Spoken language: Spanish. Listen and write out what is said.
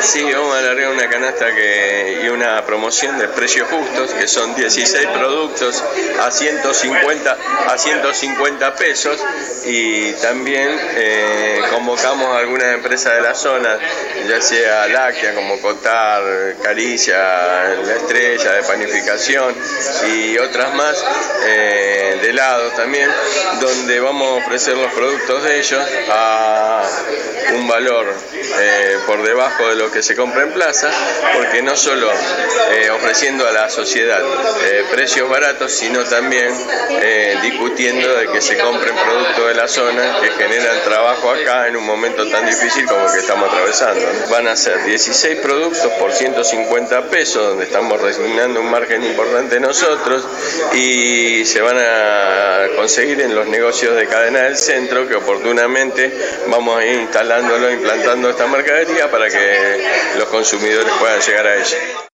Sí, vamos a alargar una canasta que, y una promoción de precios justos, que son 16 productos a 150, a 150 pesos. Y también eh, convocamos a algunas empresas de la zona, ya sea láctea como Cotar, Caricia, La Estrella de panificación y otras más, eh, de helado también, donde vamos a ofrecer los productos de ellos a valor eh, por debajo de lo que se compra en plaza, porque no solo eh, ofreciendo a la sociedad eh, precios baratos, sino también discutiendo de que se compren productos de la zona que generan trabajo acá en un momento tan difícil como el que estamos atravesando. Van a ser 16 productos por 150 pesos, donde estamos resignando un margen importante nosotros y se van a conseguir en los negocios de cadena del centro que oportunamente vamos a ir instalándolo, implantando esta mercadería para que los consumidores puedan llegar a ella.